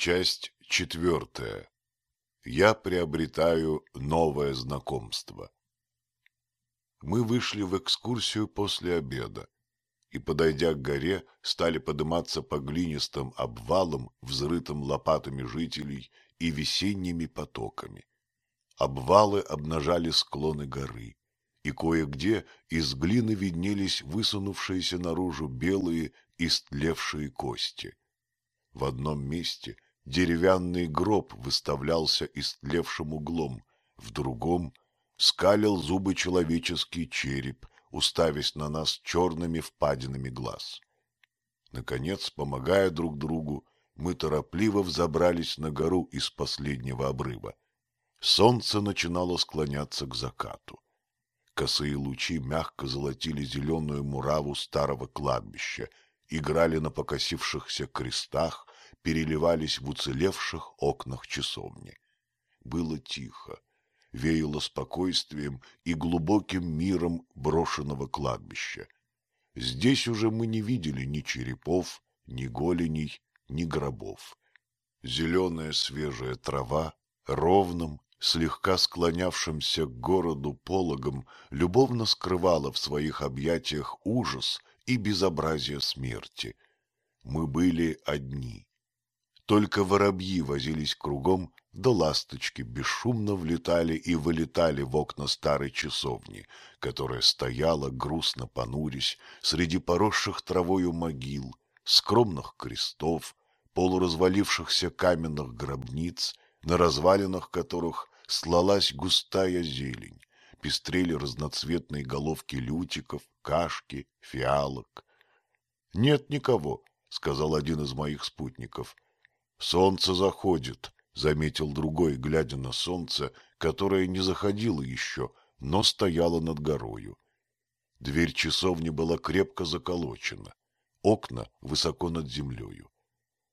Часть четвертая. Я приобретаю новое знакомство. Мы вышли в экскурсию после обеда и, подойдя к горе, стали подниматься по глинистым обвалам, взрытым лопатами жителей и весенними потоками. Обвалы обнажали склоны горы, и кое-где из глины виднелись высунувшиеся наружу белые истлевшие кости. В одном месте – деревянный гроб выставлялся истлевшим углом, в другом скалил зубы человеческий череп, уставясь на нас черными впадинами глаз. Наконец, помогая друг другу, мы торопливо взобрались на гору из последнего обрыва. Солнце начинало склоняться к закату. Косые лучи мягко золотили зеленую мураву старого кладбища, играли на покосившихся крестах, переливались в уцелевших окнах часовни. Было тихо, веяло спокойствием и глубоким миром брошенного кладбища. Здесь уже мы не видели ни черепов, ни голеней, ни гробов. Зеленая свежая трава ровным, слегка склонявшимся к городу пологом, любовно скрывала в своих объятиях ужас и безобразие смерти. Мы были одни. Только воробьи возились кругом, да ласточки бесшумно влетали и вылетали в окна старой часовни, которая стояла, грустно понурясь, среди поросших травою могил, скромных крестов, полуразвалившихся каменных гробниц, на развалинах которых слалась густая зелень, пестрели разноцветные головки лютиков, кашки, фиалок. — Нет никого, — сказал один из моих спутников, — Солнце заходит, — заметил другой, глядя на солнце, которое не заходило еще, но стояло над горою. Дверь часовни была крепко заколочена, окна высоко над землею.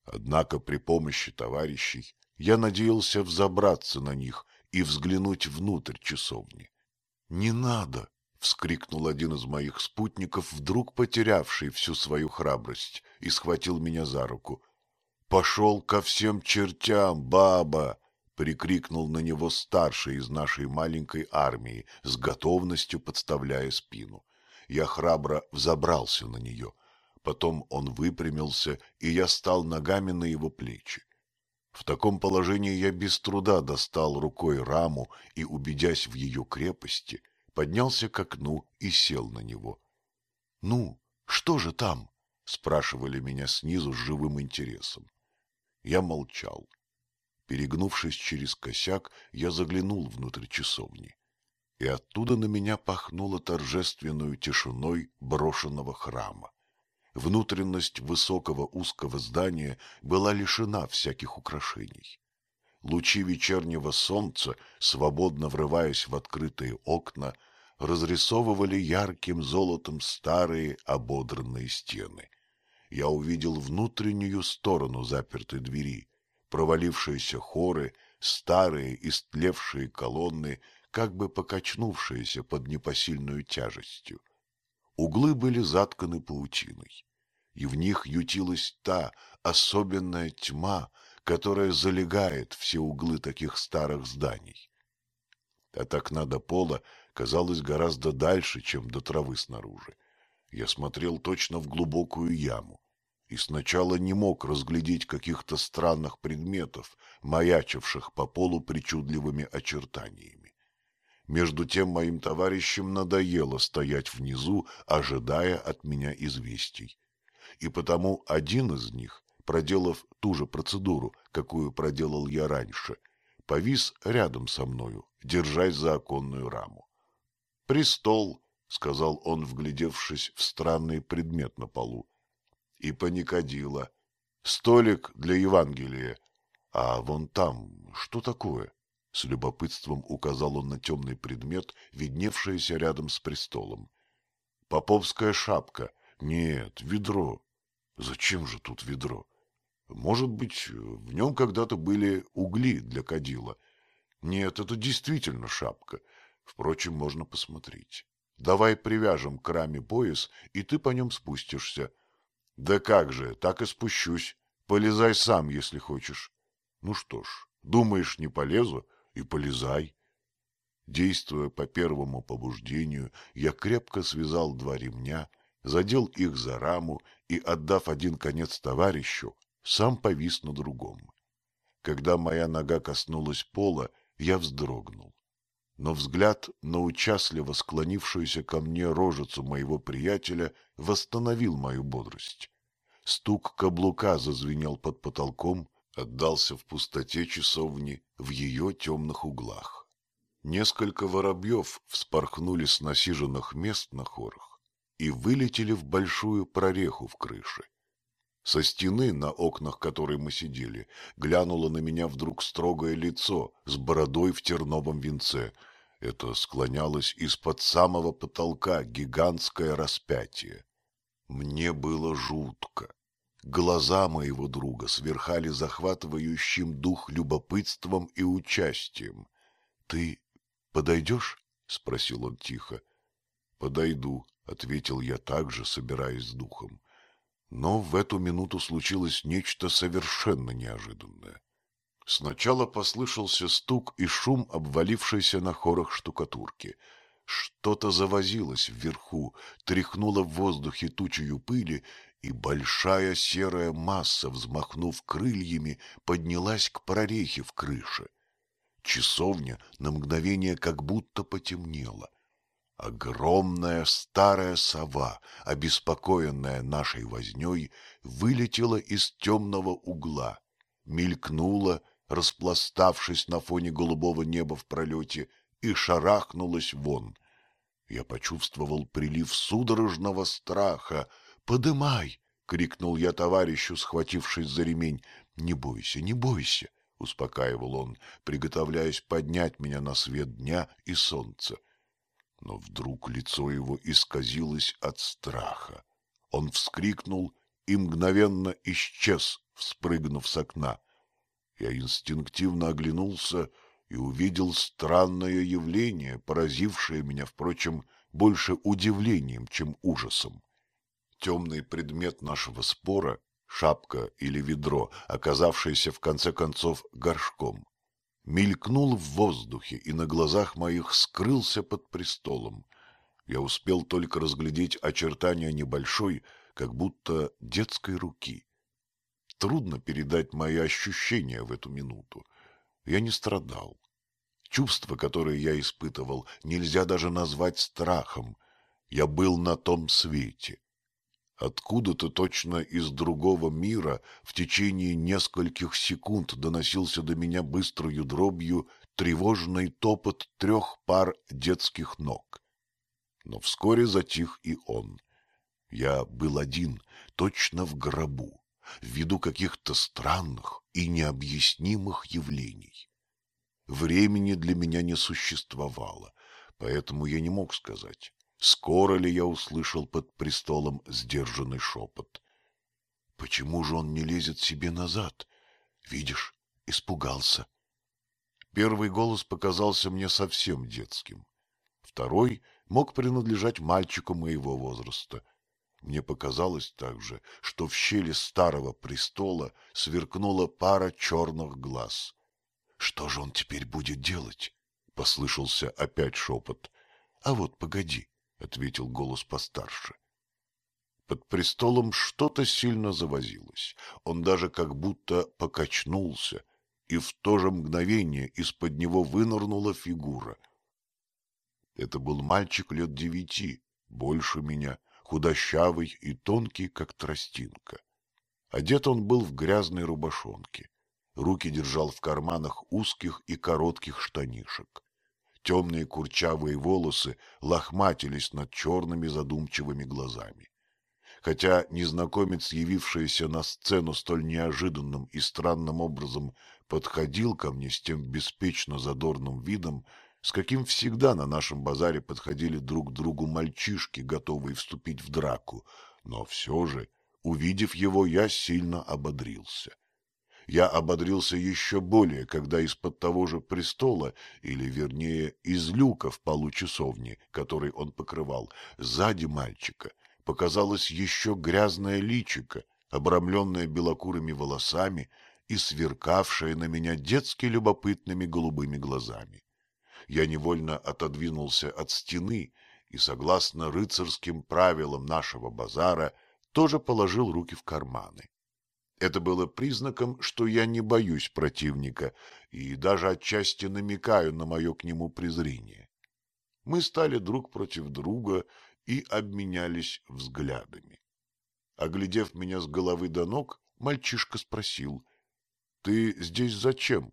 Однако при помощи товарищей я надеялся взобраться на них и взглянуть внутрь часовни. — Не надо! — вскрикнул один из моих спутников, вдруг потерявший всю свою храбрость, и схватил меня за руку. Пошел ко всем чертям, баба! — прикрикнул на него старший из нашей маленькой армии, с готовностью подставляя спину. Я храбро взобрался на нее. Потом он выпрямился, и я стал ногами на его плечи. В таком положении я без труда достал рукой раму и, убедясь в ее крепости, поднялся к окну и сел на него. — Ну, что же там? — спрашивали Я молчал. Перегнувшись через косяк, я заглянул внутрь часовни. И оттуда на меня пахнуло торжественную тишиной брошенного храма. Внутренность высокого узкого здания была лишена всяких украшений. Лучи вечернего солнца, свободно врываясь в открытые окна, разрисовывали ярким золотом старые ободранные стены я увидел внутреннюю сторону запертой двери, провалившиеся хоры, старые истлевшие колонны, как бы покачнувшиеся под непосильную тяжестью. Углы были затканы паутиной, и в них ютилась та особенная тьма, которая залегает все углы таких старых зданий. От а окна до пола казалось гораздо дальше, чем до травы снаружи. Я смотрел точно в глубокую яму, и сначала не мог разглядеть каких-то странных предметов, маячивших по полу причудливыми очертаниями. Между тем моим товарищам надоело стоять внизу, ожидая от меня известий. И потому один из них, проделав ту же процедуру, какую проделал я раньше, повис рядом со мною, держась за оконную раму. «Престол», — сказал он, вглядевшись в странный предмет на полу, — и паникодила. Столик для Евангелия. А вон там, что такое? С любопытством указал он на темный предмет, видневшийся рядом с престолом. Поповская шапка. Нет, ведро. Зачем же тут ведро? Может быть, в нем когда-то были угли для кадила. Нет, это действительно шапка. Впрочем, можно посмотреть. Давай привяжем к раме пояс, и ты по нем спустишься. — Да как же, так и спущусь. Полезай сам, если хочешь. Ну что ж, думаешь, не полезу, и полезай. Действуя по первому побуждению, я крепко связал два ремня, задел их за раму и, отдав один конец товарищу, сам повис на другом. Когда моя нога коснулась пола, я вздрогнул но взгляд на участливо склонившуюся ко мне рожицу моего приятеля восстановил мою бодрость. Стук каблука зазвенел под потолком, отдался в пустоте часовни в ее темных углах. Несколько воробьев вспорхнули с насиженных мест на хорах и вылетели в большую прореху в крыше. Со стены, на окнах которой мы сидели, глянуло на меня вдруг строгое лицо с бородой в терновом венце. Это склонялось из-под самого потолка гигантское распятие. Мне было жутко. Глаза моего друга сверхали захватывающим дух любопытством и участием. — Ты подойдешь? — спросил он тихо. — Подойду, — ответил я также, собираясь с духом. Но в эту минуту случилось нечто совершенно неожиданное. Сначала послышался стук и шум обвалившейся на хорах штукатурки. Что-то завозилось вверху, тряхнуло в воздухе тучею пыли, и большая серая масса, взмахнув крыльями, поднялась к прорехе в крыше. Часовня на мгновение как будто потемнела огромная старая сова, обеспокоенная нашей вознёй, вылетела из темного угла, мелькнула, распластавшись на фоне голубого неба в пролете, и шарахнулась вон. Я почувствовал прилив судорожного страха. «Подымай!» — крикнул я товарищу, схватившись за ремень. «Не бойся, не бойся!» — успокаивал он, приготовляясь поднять меня на свет дня и солнца. Но вдруг лицо его исказилось от страха. Он вскрикнул и мгновенно исчез, вспрыгнув с окна. Я инстинктивно оглянулся и увидел странное явление, поразившее меня, впрочем, больше удивлением, чем ужасом. Темный предмет нашего спора, шапка или ведро, оказавшееся в конце концов горшком, мелькнул в воздухе, и на глазах моих скрылся под престолом. Я успел только разглядеть очертания небольшой, как будто детской руки. Трудно передать мои ощущения в эту минуту. Я не страдал. Чувство, которое я испытывал, нельзя даже назвать страхом. Я был на том свете. Откуда-то точно из другого мира в течение нескольких секунд доносился до меня быстрою дробью тревожный топот трех пар детских ног. Но вскоре затих и он. Я был один, точно в гробу, ввиду каких-то странных и необъяснимых явлений. Времени для меня не существовало, поэтому я не мог сказать, Скоро ли я услышал под престолом сдержанный шепот? Почему же он не лезет себе назад? Видишь, испугался. Первый голос показался мне совсем детским. Второй мог принадлежать мальчику моего возраста. Мне показалось также, что в щели старого престола сверкнула пара черных глаз. «Что же он теперь будет делать?» — послышался опять шепот. «А вот погоди». — ответил голос постарше. Под престолом что-то сильно завозилось. Он даже как будто покачнулся, и в то же мгновение из-под него вынырнула фигура. Это был мальчик лет девяти, больше меня, худощавый и тонкий, как тростинка. Одет он был в грязной рубашонке. Руки держал в карманах узких и коротких штанишек темные курчавые волосы лохматились над черными задумчивыми глазами. Хотя незнакомец, явившийся на сцену столь неожиданным и странным образом, подходил ко мне с тем беспечно задорным видом, с каким всегда на нашем базаре подходили друг к другу мальчишки, готовые вступить в драку, но все же, увидев его, я сильно ободрился я ободрился еще более, когда из-под того же престола, или, вернее, из люка в полу часовни, который он покрывал, сзади мальчика, показалось еще грязное личико, обрамленное белокурыми волосами и сверкавшее на меня детски любопытными голубыми глазами. Я невольно отодвинулся от стены и, согласно рыцарским правилам нашего базара, тоже положил руки в карманы. Это было признаком, что я не боюсь противника и даже отчасти намекаю на мое к нему презрение. Мы стали друг против друга и обменялись взглядами. Оглядев меня с головы до ног, мальчишка спросил, «Ты здесь зачем?»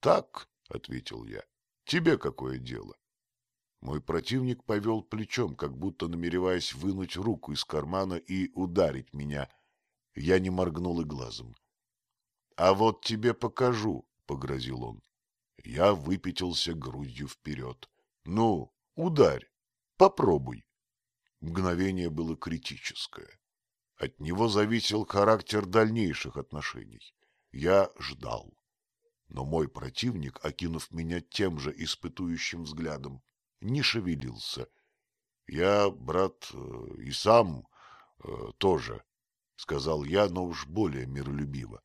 «Так», — ответил я, — «тебе какое дело?» Мой противник повел плечом, как будто намереваясь вынуть руку из кармана и ударить меня — я не моргнул и глазом. — А вот тебе покажу, — погрозил он. Я выпятился грудью вперед. — Ну, ударь, попробуй. Мгновение было критическое. От него зависел характер дальнейших отношений. Я ждал. Но мой противник, окинув меня тем же испытующим взглядом, не шевелился. Я, брат, э, и сам э, тоже сказал я, но уж более миролюбиво.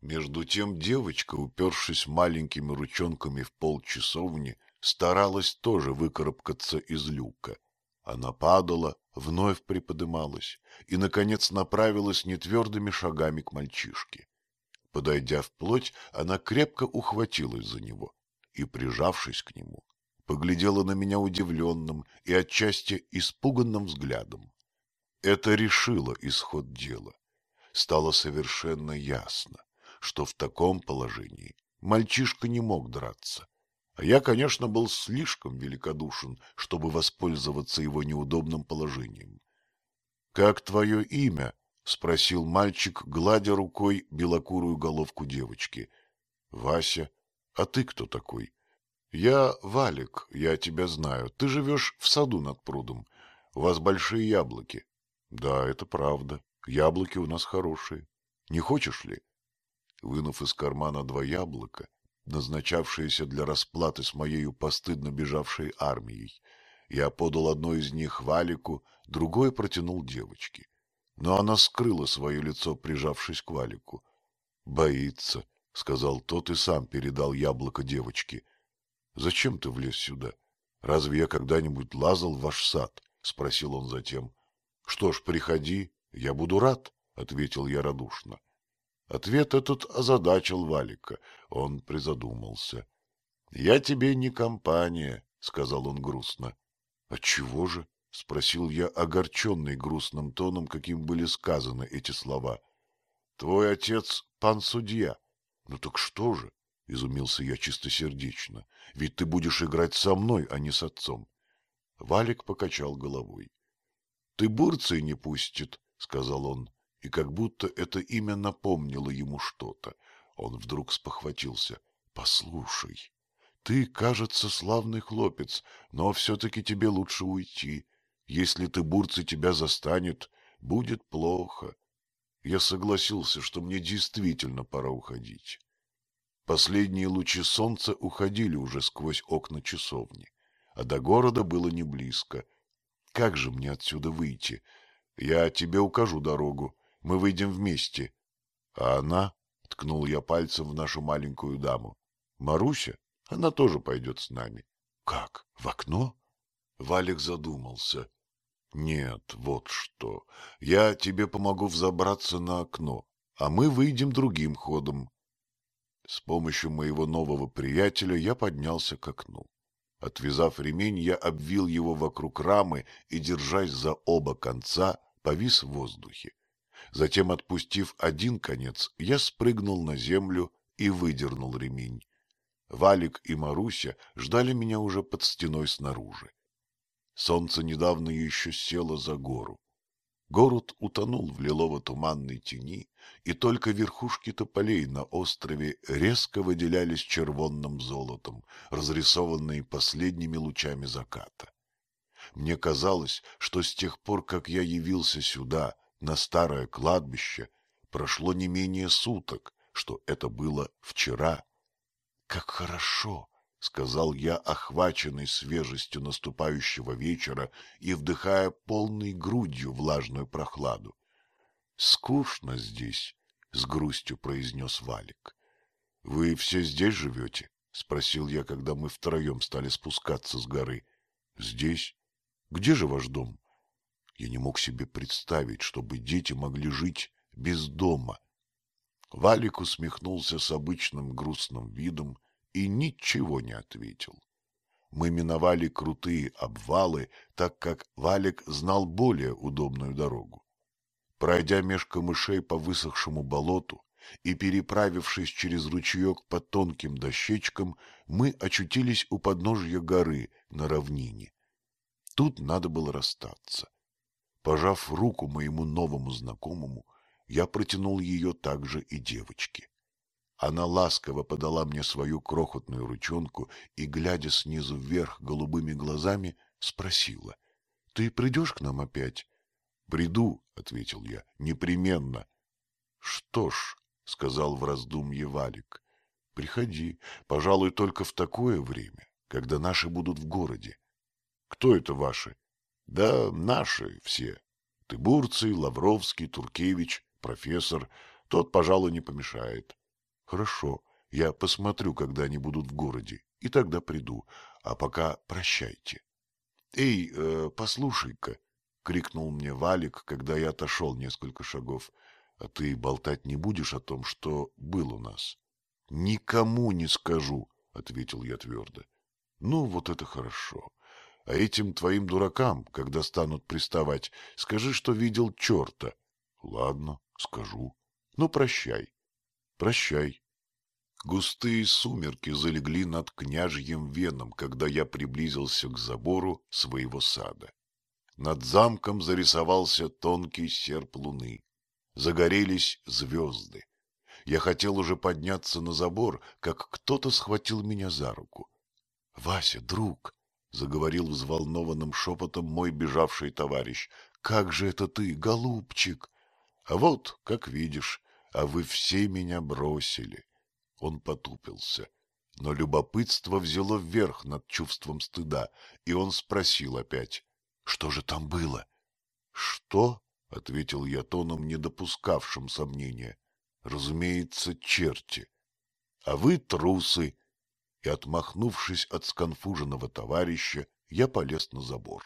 Между тем девочка, упершись маленькими ручонками в полчасовни, старалась тоже выкарабкаться из люка. Она падала, вновь приподымалась и, наконец, направилась нетвердыми шагами к мальчишке. Подойдя вплоть, она крепко ухватилась за него и, прижавшись к нему, поглядела на меня удивленным и отчасти испуганным взглядом. Это решило исход дела. Стало совершенно ясно, что в таком положении мальчишка не мог драться. А я, конечно, был слишком великодушен, чтобы воспользоваться его неудобным положением. — Как твое имя? — спросил мальчик, гладя рукой белокурую головку девочки. — Вася, а ты кто такой? — Я Валик, я тебя знаю. Ты живешь в саду над прудом. У вас большие яблоки. Да, это правда. Яблоки у нас хорошие. Не хочешь ли? Вынув из кармана два яблока, назначавшиеся для расплаты с моею постыдно бежавшей армией, я подал одно из них Валику, другое протянул девочке. Но она скрыла свое лицо, прижавшись к Валику. «Боится», — сказал тот и сам передал яблоко девочке. «Зачем ты влез сюда? Разве я когда-нибудь лазал в ваш сад?» — спросил он затем. Что ж, приходи, я буду рад, — ответил я радушно. Ответ этот озадачил Валика. Он призадумался. — Я тебе не компания, — сказал он грустно. — А чего же? — спросил я, огорченный грустным тоном, каким были сказаны эти слова. — Твой отец — пан судья. — Ну так что же? — изумился я чистосердечно. — Ведь ты будешь играть со мной, а не с отцом. Валик покачал головой ты бурцы не пустит, — сказал он, и как будто это имя напомнило ему что-то. Он вдруг спохватился. — Послушай, ты, кажется, славный хлопец, но все-таки тебе лучше уйти. Если ты бурцы тебя застанет, будет плохо. Я согласился, что мне действительно пора уходить. Последние лучи солнца уходили уже сквозь окна часовни, а до города было не близко — как же мне отсюда выйти? Я тебе укажу дорогу. Мы выйдем вместе. А она, — ткнул я пальцем в нашу маленькую даму, — Маруся, она тоже пойдет с нами. Как? В окно? Валик задумался. Нет, вот что. Я тебе помогу взобраться на окно, а мы выйдем другим ходом. С помощью моего нового приятеля я поднялся к окну. Отвязав ремень, я обвил его вокруг рамы и, держась за оба конца, повис в воздухе. Затем, отпустив один конец, я спрыгнул на землю и выдернул ремень. Валик и Маруся ждали меня уже под стеной снаружи. Солнце недавно еще село за гору. Город утонул в лилово-туманной тени, и только верхушки тополей на острове резко выделялись червонным золотом, разрисованные последними лучами заката. Мне казалось, что с тех пор, как я явился сюда, на старое кладбище, прошло не менее суток, что это было вчера. Как хорошо! сказал я, охваченный свежестью наступающего вечера и вдыхая полной грудью влажную прохладу. — Скучно здесь, — с грустью произнес Валик. — Вы все здесь живете? — спросил я, когда мы втроем стали спускаться с горы. — Здесь? Где же ваш дом? Я не мог себе представить, чтобы дети могли жить без дома. Валик усмехнулся с обычным грустным видом и ничего не ответил. Мы миновали крутые обвалы, так как Валик знал более удобную дорогу. Пройдя меж камышей по высохшему болоту и переправившись через ручеек по тонким дощечкам, мы очутились у подножья горы на равнине. Тут надо было расстаться. Пожав руку моему новому знакомому, я протянул ее также и девочке. Она ласково подала мне свою крохотную ручонку и, глядя снизу вверх голубыми глазами, спросила. — Ты придешь к нам опять? — Приду, — ответил я, — непременно. — Что ж, — сказал в раздумье Валик, — приходи, пожалуй, только в такое время, когда наши будут в городе. — Кто это ваши? — Да наши все. Тыбурций, Лавровский, Туркевич, профессор. Тот, пожалуй, не помешает. — Хорошо, я посмотрю, когда они будут в городе, и тогда приду, а пока прощайте. Эй, э, послушай-ка, — крикнул мне Валик, когда я отошел несколько шагов. — А ты болтать не будешь о том, что был у нас? — Никому не скажу, — ответил я твердо. — Ну, вот это хорошо. А этим твоим дуракам, когда станут приставать, скажи, что видел черта. — Ладно, скажу. — Ну, прощай прощай. Густые сумерки залегли над княжьим веном, когда я приблизился к забору своего сада. Над замком зарисовался тонкий серп луны. Загорелись звезды. Я хотел уже подняться на забор, как кто-то схватил меня за руку. — Вася, друг! — заговорил взволнованным шепотом мой бежавший товарищ. — Как же это ты, голубчик! — А вот, как видишь, а вы все меня бросили. Он потупился. Но любопытство взяло вверх над чувством стыда, и он спросил опять, что же там было? — Что? — ответил я тоном, не допускавшим сомнения. — Разумеется, черти. — А вы трусы! И, отмахнувшись от сконфуженного товарища, я полез на забор.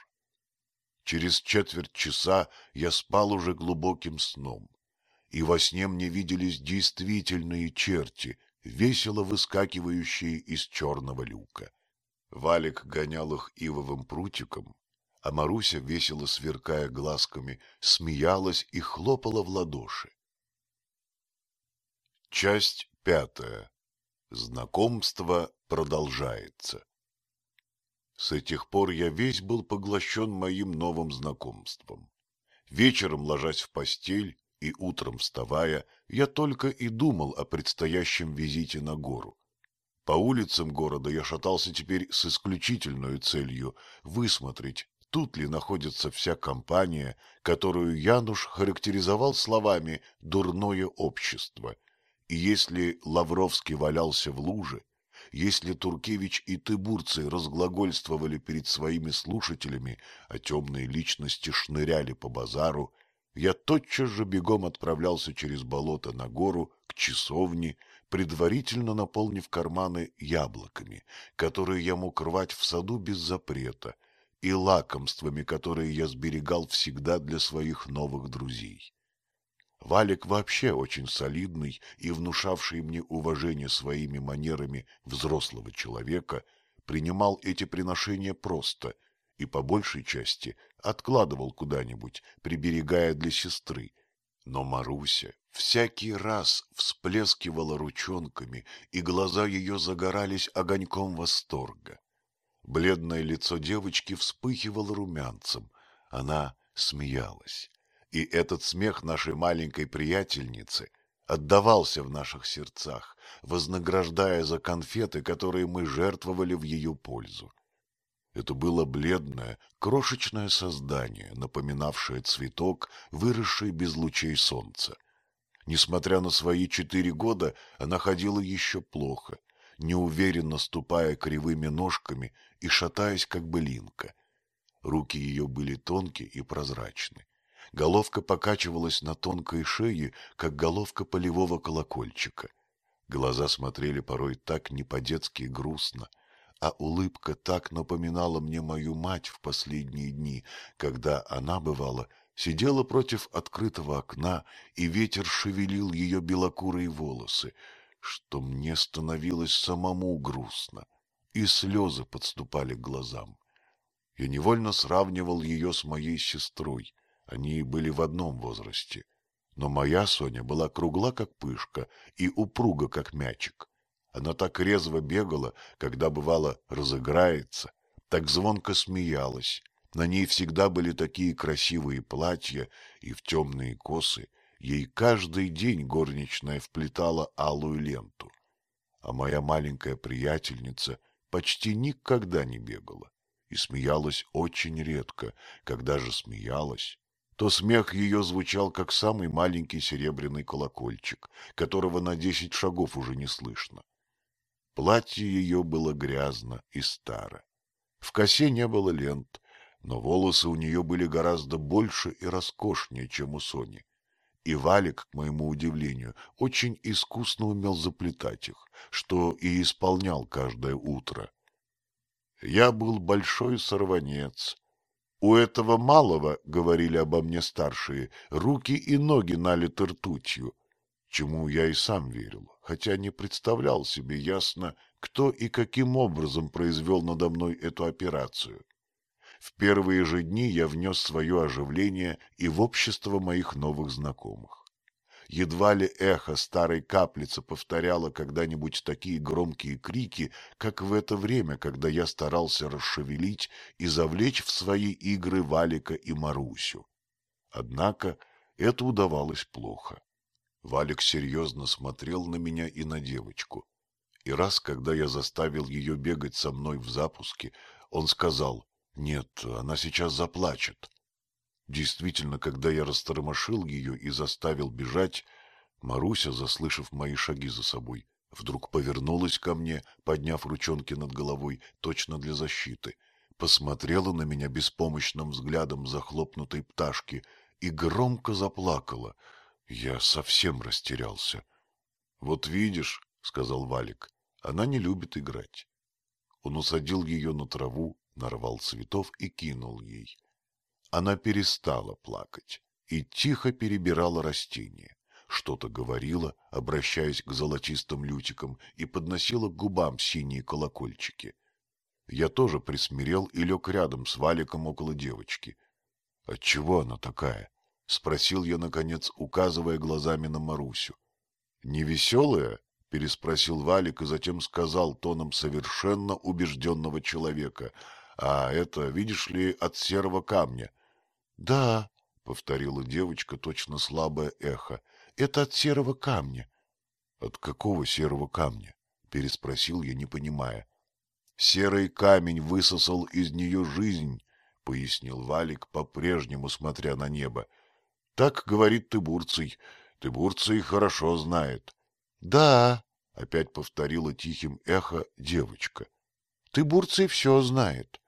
Через четверть часа я спал уже глубоким сном и во сне мне виделись действительные черти, весело выскакивающие из черного люка. Валик гонял их ивовым прутиком, а Маруся, весело сверкая глазками, смеялась и хлопала в ладоши. Часть пятая. Знакомство продолжается. С тех пор я весь был поглощен моим новым знакомством. Вечером, ложась в постель, и утром вставая, я только и думал о предстоящем визите на гору. По улицам города я шатался теперь с исключительной целью высмотреть, тут ли находится вся компания, которую Януш характеризовал словами «дурное общество». И если Лавровский валялся в луже, если Туркевич и Тыбурцы разглагольствовали перед своими слушателями, а темные личности шныряли по базару, я тотчас же бегом отправлялся через болото на гору к часовне, предварительно наполнив карманы яблоками, которые я мог рвать в саду без запрета, и лакомствами, которые я сберегал всегда для своих новых друзей. Валик вообще очень солидный и внушавший мне уважение своими манерами взрослого человека, принимал эти приношения просто — и по большей части откладывал куда-нибудь, приберегая для сестры. Но Маруся всякий раз всплескивала ручонками, и глаза ее загорались огоньком восторга. Бледное лицо девочки вспыхивало румянцем, она смеялась. И этот смех нашей маленькой приятельницы отдавался в наших сердцах, вознаграждая за конфеты, которые мы жертвовали в ее пользу. Это было бледное, крошечное создание, напоминавшее цветок, выросший без лучей солнца. Несмотря на свои четыре года, она ходила еще плохо, неуверенно ступая кривыми ножками и шатаясь, как былинка. Руки ее были тонкие и прозрачны. Головка покачивалась на тонкой шее, как головка полевого колокольчика. Глаза смотрели порой так не по-детски грустно, а улыбка так напоминала мне мою мать в последние дни, когда она, бывала, сидела против открытого окна, и ветер шевелил ее белокурые волосы, что мне становилось самому грустно, и слезы подступали к глазам. Я невольно сравнивал ее с моей сестрой, они были в одном возрасте, но моя Соня была кругла, как пышка, и упруга, как мячик. Она так резво бегала, когда, бывало, разыграется, так звонко смеялась. На ней всегда были такие красивые платья и в темные косы. Ей каждый день горничная вплетала алую ленту. А моя маленькая приятельница почти никогда не бегала и смеялась очень редко. Когда же смеялась, то смех ее звучал, как самый маленький серебряный колокольчик, которого на десять шагов уже не слышно. Платье ее было грязно и старо. В косе не было лент, но волосы у нее были гораздо больше и роскошнее, чем у Сони. И Валик, к моему удивлению, очень искусно умел заплетать их, что и исполнял каждое утро. Я был большой сорванец. У этого малого, — говорили обо мне старшие, — руки и ноги налиты ртутью, чему я и сам верил хотя не представлял себе ясно, кто и каким образом произвел надо мной эту операцию. В первые же дни я внес свое оживление и в общество моих новых знакомых. Едва ли эхо старой каплицы повторяло когда-нибудь такие громкие крики, как в это время, когда я старался расшевелить и завлечь в свои игры Валика и Марусю. Однако это удавалось плохо. Валик серьезно смотрел на меня и на девочку. И раз, когда я заставил ее бегать со мной в запуске, он сказал, «Нет, она сейчас заплачет». Действительно, когда я растормошил ее и заставил бежать, Маруся, заслышав мои шаги за собой, вдруг повернулась ко мне, подняв ручонки над головой, точно для защиты, посмотрела на меня беспомощным взглядом захлопнутой пташки и громко заплакала — я совсем растерялся. — Вот видишь, — сказал Валик, — она не любит играть. Он усадил ее на траву, нарвал цветов и кинул ей. Она перестала плакать и тихо перебирала растения, что-то говорила, обращаясь к золотистым лютикам, и подносила к губам синие колокольчики. Я тоже присмирел и лег рядом с Валиком около девочки. Отчего она такая? спросил я, наконец, указывая глазами на Марусю. «Невеселая?» — переспросил Валик и затем сказал тоном совершенно убежденного человека. «А это, видишь ли, от серого камня?» «Да», — повторила девочка, точно слабое эхо, — «это от серого камня». «От какого серого камня?» — переспросил я, не понимая. «Серый камень высосал из нее жизнь», — пояснил Валик, по-прежнему смотря на небо. Так говорит Тыбурций. Тыбурций хорошо знает. — Да, — опять повторила тихим эхо девочка. — Тыбурций все знает.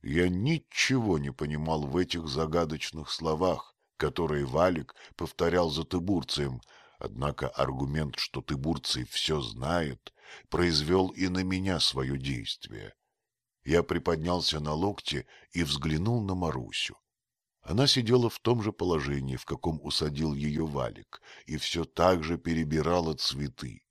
Я ничего не понимал в этих загадочных словах, которые Валик повторял за Тыбурцием, однако аргумент, что Тыбурций все знает, произвел и на меня свое действие. Я приподнялся на локте и взглянул на Марусю. Она сидела в том же положении, в каком усадил ее валик, и все так же перебирала цветы.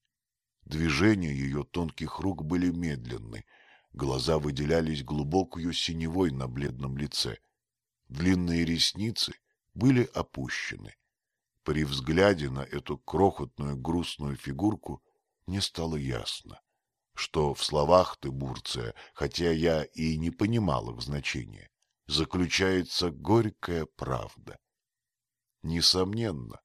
Движения ее тонких рук были медленны, глаза выделялись глубокую синевой на бледном лице. Длинные ресницы были опущены. При взгляде на эту крохотную грустную фигурку мне стало ясно, что в словах Тыбурция, хотя я и не понимал их значения, заключается горькая правда. Несомненно,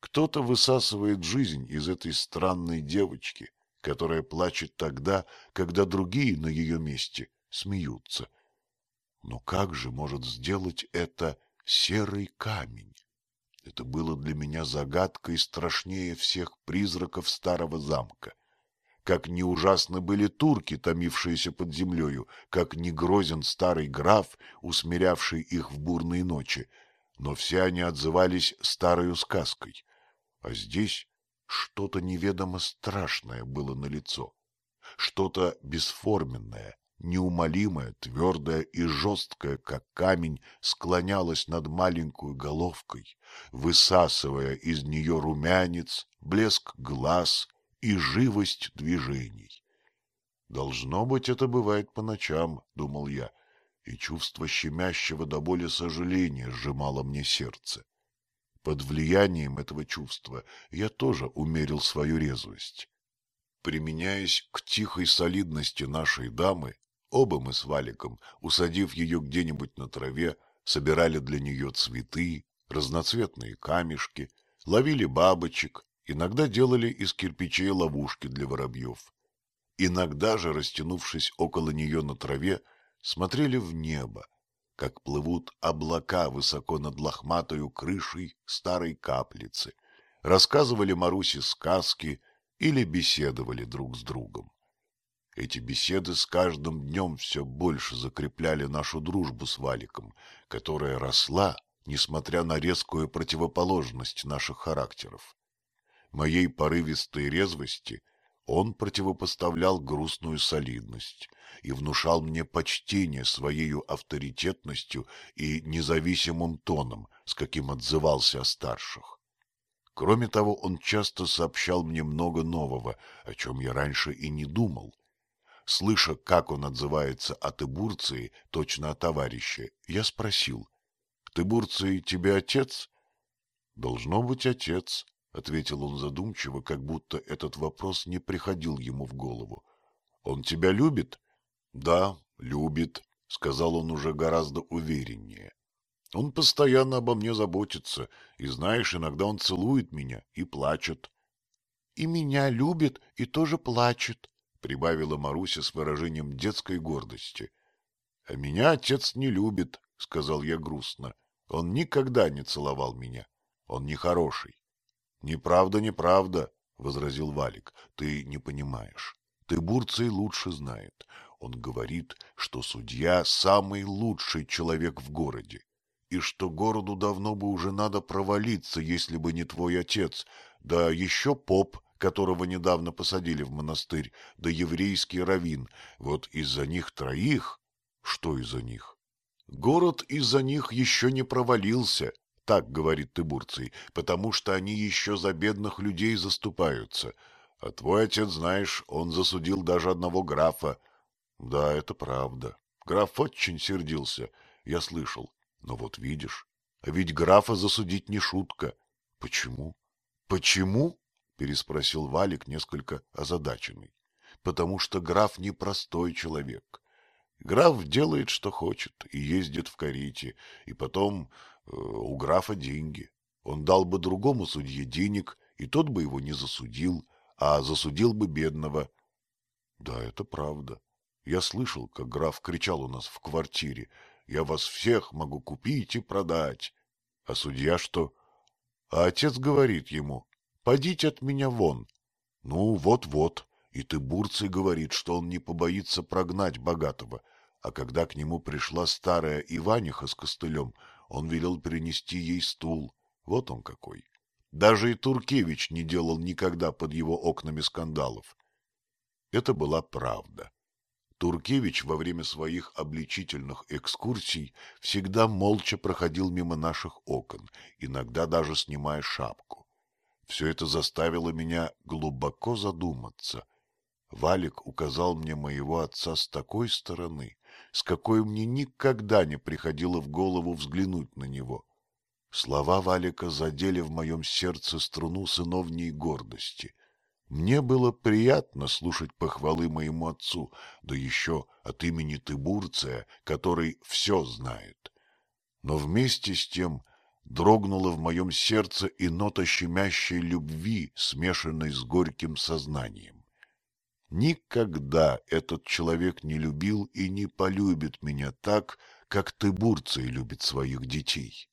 кто-то высасывает жизнь из этой странной девочки, которая плачет тогда, когда другие на ее месте смеются. Но как же может сделать это серый камень? Это было для меня загадкой страшнее всех призраков старого замка как не ужасно были турки, томившиеся под землею, как не грозен старый граф, усмирявший их в бурные ночи, но все они отзывались старою сказкой. А здесь что-то неведомо страшное было на лицо, что-то бесформенное, неумолимое, твердое и жесткое, как камень, склонялось над маленькую головкой, высасывая из нее румянец, блеск глаз, и живость движений. «Должно быть, это бывает по ночам», — думал я, и чувство щемящего до боли сожаления сжимало мне сердце. Под влиянием этого чувства я тоже умерил свою резвость. Применяясь к тихой солидности нашей дамы, оба мы с Валиком, усадив ее где-нибудь на траве, собирали для нее цветы, разноцветные камешки, ловили бабочек, Иногда делали из кирпичей ловушки для воробьев. Иногда же, растянувшись около нее на траве, смотрели в небо, как плывут облака высоко над лохматою крышей старой каплицы, рассказывали Марусе сказки или беседовали друг с другом. Эти беседы с каждым днем все больше закрепляли нашу дружбу с Валиком, которая росла, несмотря на резкую противоположность наших характеров моей порывистой резвости он противопоставлял грустную солидность и внушал мне почтение своею авторитетностью и независимым тоном, с каким отзывался о старших. Кроме того, он часто сообщал мне много нового, о чем я раньше и не думал. Слыша, как он отзывается о Тыбурции, точно о товарище, я спросил, «Тыбурции тебе отец?» «Должно быть отец», ответил он задумчиво, как будто этот вопрос не приходил ему в голову. Он тебя любит? Да, любит, сказал он уже гораздо увереннее. Он постоянно обо мне заботится, и знаешь, иногда он целует меня и плачет. И меня любит и тоже плачет, прибавила Маруся с выражением детской гордости. А меня отец не любит, сказал я грустно. Он никогда не целовал меня. Он нехороший. «Неправда, неправда», — возразил Валик, — «ты не понимаешь. Ты Бурций лучше знает. Он говорит, что судья — самый лучший человек в городе, и что городу давно бы уже надо провалиться, если бы не твой отец, да еще поп, которого недавно посадили в монастырь, да еврейский раввин. Вот из-за них троих...» «Что из-за них?» «Город из-за них еще не провалился», так говорит Тыбурций, потому что они еще за бедных людей заступаются. А твой отец, знаешь, он засудил даже одного графа. Да, это правда. Граф очень сердился, я слышал. Но вот видишь, а ведь графа засудить не шутка. Почему? Почему? Переспросил Валик несколько озадаченный. Потому что граф непростой человек. Граф делает, что хочет, и ездит в карите, и потом Э, у графа деньги. Он дал бы другому судье денег, и тот бы его не засудил, а засудил бы бедного. Да, это правда. Я слышал, как граф кричал у нас в квартире. Я вас всех могу купить и продать. А судья что? А отец говорит ему, подите от меня вон. Ну, вот-вот. И ты бурцы говорит, что он не побоится прогнать богатого. А когда к нему пришла старая Иваниха с костылем — он велел принести ей стул. Вот он какой. Даже и Туркевич не делал никогда под его окнами скандалов. Это была правда. Туркевич во время своих обличительных экскурсий всегда молча проходил мимо наших окон, иногда даже снимая шапку. Все это заставило меня глубоко задуматься. Валик указал мне моего отца с такой стороны, с какой мне никогда не приходило в голову взглянуть на него. Слова Валика задели в моем сердце струну сыновней гордости. Мне было приятно слушать похвалы моему отцу, да еще от имени Тыбурция, который все знает. Но вместе с тем дрогнула в моем сердце и нота щемящей любви, смешанной с горьким сознанием. Никогда этот человек не любил и не полюбит меня так, как ты, Бурций, любит своих детей.